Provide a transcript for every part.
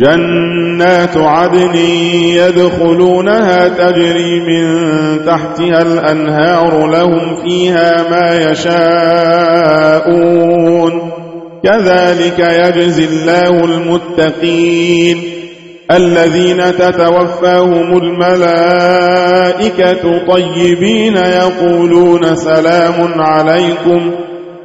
جنات عدن يدخلونها تجري من تحتها الأنهار لهم فيها ما يشاءون. كذلك يجزي الله المتقين. الذين تتوفاهم الملائكة طيبين يقولون سلام عليكم.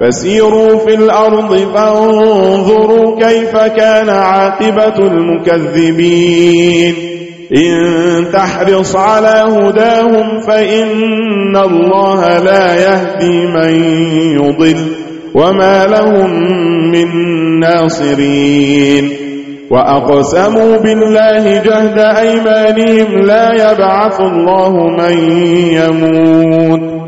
فسيروا في الأرض فانظروا كيف كان عاقبة المكذبين. إن تحرص على هداهم فإن الله لا يهدي من يضل وما لهم من ناصرين. وأقسموا بالله جهد أيمانهم لا يبعث الله من يموت.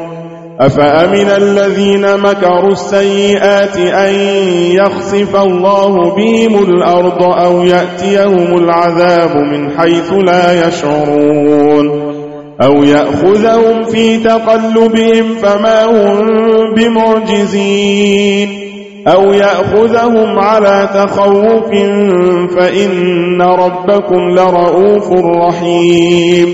أفأمن الذين مكروا السيئات أن يخصف الله بهم الأرض أو يأتيهم العذاب من حيث لا يشعرون أو يأخذهم في تقلبهم فما هم بمعجزين أو يأخذهم على تخوف فإن ربكم لرؤوف رحيم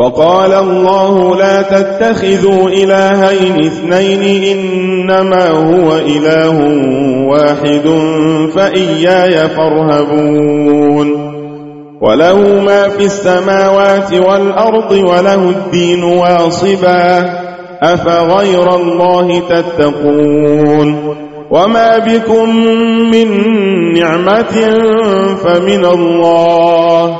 وقال الله لا تتخذوا إلهين اثنين إنما هو إله واحد فإياي فارهبون وله ما في السماوات والأرض وله الدين واصبا أفغير الله تتقون وما بكم من نعمة فمن الله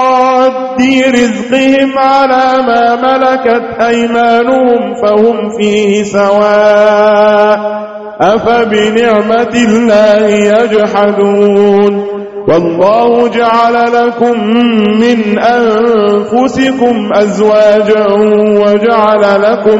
ربي رِزْقِهِمْ عَلَى مَا مَلَكَتْ أَيْمَانُهُمْ فَهُمْ فِيهِ سَوَاءٌ أَفَبِنِعْمَةِ اللَّهِ يَجْحَدُونَ والله جعل لكم من أنفسكم أزواجا وجعل لكم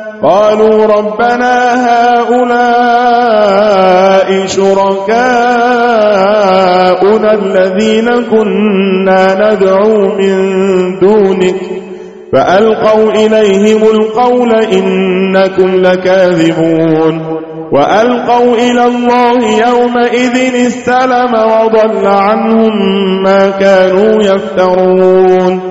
قالوا ربنا هؤلاء شركاؤنا الذين كنا ندعو من دونك فألقوا إليهم القول إنكم لكاذبون وألقوا إلى الله يومئذ استلم وضل عنهم ما كانوا يفترون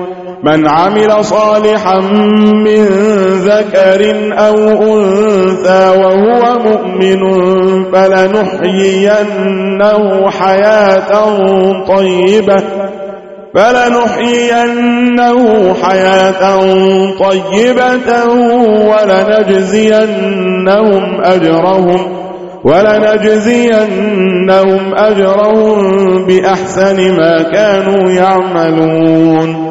من عمل صالحا من ذكر أو أنثى وهو مؤمن فلنحيينه حياة طيبة فلنحيينه حياة طيبة ولنجزينهم أجرهم ولنجزينهم أجرهم بأحسن ما كانوا يعملون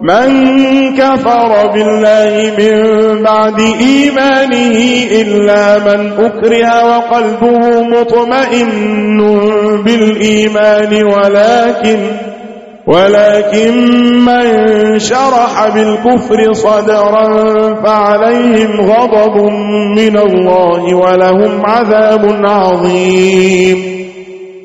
من كفر بالله من بعد إيمانه إلا من أكره وقلبه مطمئن بالإيمان ولكن ولكن من شرح بالكفر صدرا فعليهم غضب من الله ولهم عذاب عظيم.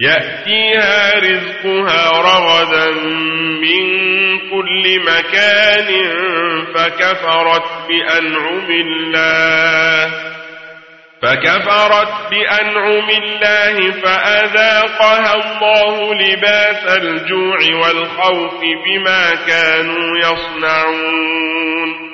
يأتيها رزقها رغدا من كل مكان فكفرت بأنعم الله فكفرت بأنعم الله فأذاقها الله لباس الجوع والخوف بما كانوا يصنعون